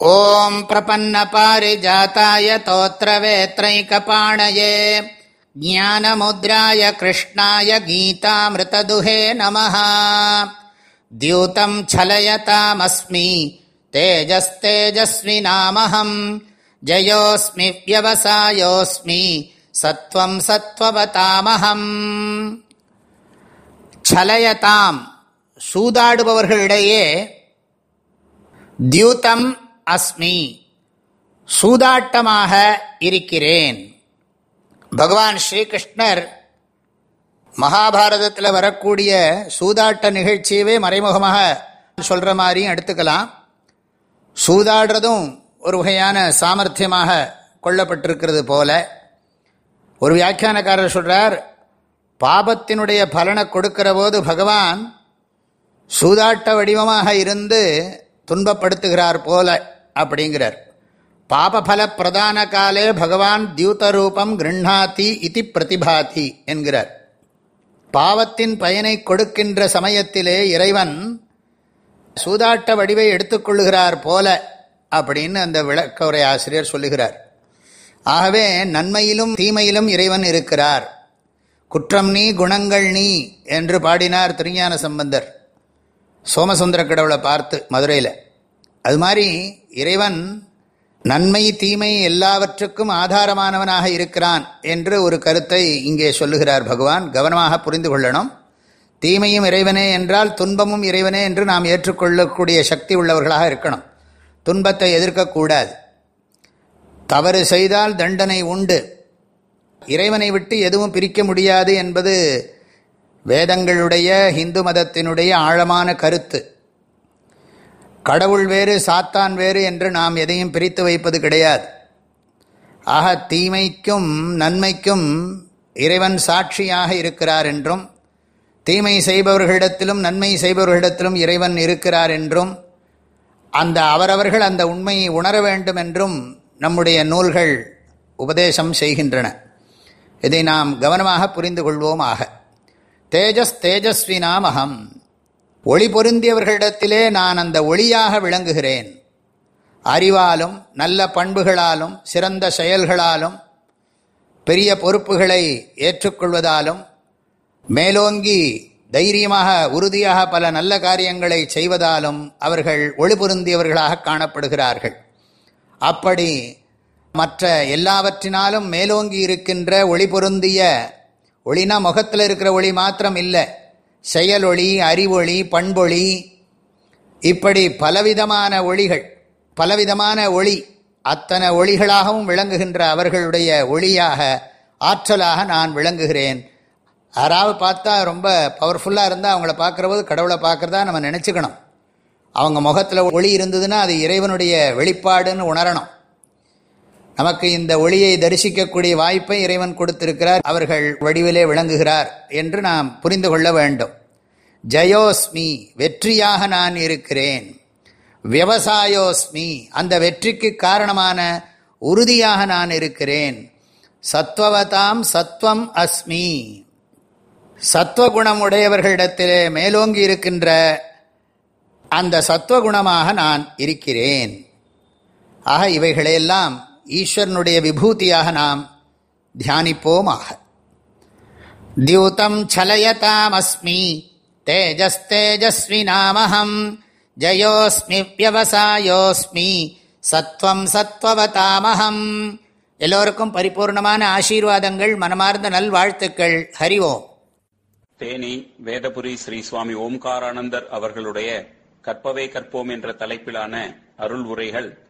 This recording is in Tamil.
ॐ प्रपन्नपारिजाताय तोत्रवेत्रैकपाणये ज्ञानमुद्राय कृष्णाय गीतामृतदुहे नमः द्यूतम् छलयतामस्मि तेजस्तेजस्विनामहम् जयोऽस्मि व्यवसायोऽस्मि सत्त्वम् सत्त्ववतामहम् छलयताम् சூதாடுபவர்களிடையே தியூதம் அஸ்மி. சூதாட்டமாக இருக்கிறேன். பகவான் ஸ்ரீகிருஷ்ணர் மகாபாரதத்தில் வரக்கூடிய சூதாட்ட நிகழ்ச்சியவே மறைமுகமாக சொல்கிற மாதிரியும் எடுத்துக்கலாம். சூதாடுறதும் ஒரு வகையான சாமர்த்தியமாக கொள்ளப்பட்டிருக்கிறது போல. ஒரு வியாக்கியானக்காரர் சொல்கிறார் பாபத்தினுடைய பலனை கொடுக்கிற போது பகவான் சூதாட்ட வடிவமாக இருந்து துன்பப்படுத்துகிறார் போல. அப்படிங்கிறார். பாபபல பிரதான காலே பகவான் தியூதரூபம் கிருண்ணாத்தி இது பிரதிபாதி என்கிறார். பாவத்தின் பயனை கொடுக்கின்ற சமயத்திலே இறைவன் சூதாட்ட வடிவை எடுத்துக்கொள்ளுகிறார் போல அப்படின்னு அந்த விளக்க உரை ஆசிரியர் சொல்லுகிறார். ஆகவே நன்மையிலும் தீமையிலும் இறைவன் இருக்கிறார். குற்றம் நீ குணங்கள் நீ என்று பாடினார் திருஞான சம்பந்தர். சோமசுந்தர கடவுளை பார்த்து மதுரையில். அது மாதிரி இறைவன் நன்மை தீமை எல்லாவற்றுக்கும் ஆதாரமானவனாக இருக்கிறான் என்று ஒரு கருத்தை இங்கே சொல்லுகிறார் பகவான். கவனமாக புரிந்து கொள்ளணும். தீமையும் இறைவனே என்றால் துன்பமும் இறைவனே என்று நாம் ஏற்றுக்கொள்ளக்கூடிய சக்தி உள்ளவர்களாக இருக்கணும். துன்பத்தை எதிர்க்கக்கூடாது. தவறு செய்தால் தண்டனை உண்டு. இறைவனை விட்டு எதுவும் பிரிக்க முடியாது என்பது வேதங்களுடைய இந்து மதத்தினுடைய ஆழமான கருத்து. கடவுள் வேறு சாத்தான் வேறு என்று நாம் எதையும் பிரித்து வைப்பது கிடையாது. ஆக தீமைக்கும் நன்மைக்கும் இறைவன் சாட்சியாக இருக்கிறார் என்றும் தீமை செய்பவர்களிடத்திலும் நன்மை செய்பவர்களிடத்திலும் இறைவன் இருக்கிறார் என்றும் அந்த அவரவர்கள் அந்த உண்மையை உணர வேண்டும் என்றும் நம்முடைய நூல்கள் உபதேசம் செய்கின்றன. இதை நாம் கவனமாக புரிந்து கொள்வோம் ஆக தேஜஸ் தேஜஸ்வினாம் அகம் ஒளி பொருந்தியவர்களிடத்திலே நான் அந்த ஒளியாக விளங்குகிறேன். அறிவாலும் நல்ல பண்புகளாலும் சிறந்த செயல்களாலும் பெரிய பொறுப்புகளை ஏற்றுக்கொள்வதாலும் மேலோங்கி தைரியமாக உறுதியாக பல நல்ல காரியங்களை செய்வதாலும் அவர்கள் ஒளி பொருந்தியவர்களாக காணப்படுகிறார்கள். அப்படி மற்ற எல்லாவற்றினாலும் மேலோங்கி இருக்கின்ற ஒளி பொருந்திய ஒளினா முகத்தில் இருக்கிற ஒளி மாத்திரம் இல்லை. செயலொளி அறிவொளி பண்பொளி இப்படி பலவிதமான ஒளிகள் பலவிதமான ஒளி அத்தனை ஒளிகளாகவும் விளங்குகின்ற அவர்களுடைய ஒளியாக ஆற்றலாக நான் விளங்குகிறேன். யாராவது பார்த்தா ரொம்ப பவர்ஃபுல்லாக இருந்தால் அவங்கள பார்க்குற போது கடவுளை பார்க்குறதா நம்ம நினச்சிக்கணும். அவங்க முகத்தில் ஒளி இருந்ததுன்னா அது இறைவனுடைய வெளிப்பாடுன்னு உணரணும். நமக்கு இந்த ஒளியை தரிசிக்கக்கூடிய வாய்ப்பை இறைவன் கொடுத்திருக்கிறார். அவர்கள் வடிவிலே விளங்குகிறார் என்று நாம் புரிந்து கொள்ள வேண்டும். ஜயோஸ்மி வெற்றியாக நான் இருக்கிறேன். விவசாயோஸ்மி அந்த வெற்றிக்கு காரணமான உறுதியாக நான் இருக்கிறேன். சத்வவதாம் சத்வம் அஸ்மி. சத்வகுணம் உடையவர்களிடத்திலே மேலோங்கி இருக்கின்ற அந்த சத்வகுணமாக நான் இருக்கிறேன். ஆக இவைகளையெல்லாம் ஈஸ்வரனுடைய விபூதியாக நாம் தியானிப்போமாக. தியூதம் சலயதாமஸ்மி தேஜஸ்தேஜஸ்வி நாமஹம் ஜயோஸ்மி வியவசாயோஸ்மி சத்வம் சத்வவதாமஹம். எல்லோருக்கும் பரிபூர்ணமான ஆசீர்வாதங்கள் மனமார்ந்த நல்வாழ்த்துக்கள். ஹரி ஓம். தேனி வேதபுரி ஸ்ரீ சுவாமி ஓம்காரானந்தர் அவர்களுடைய கற்பவே கற்போம் என்ற தலைப்பிலான அருள் உரைகள்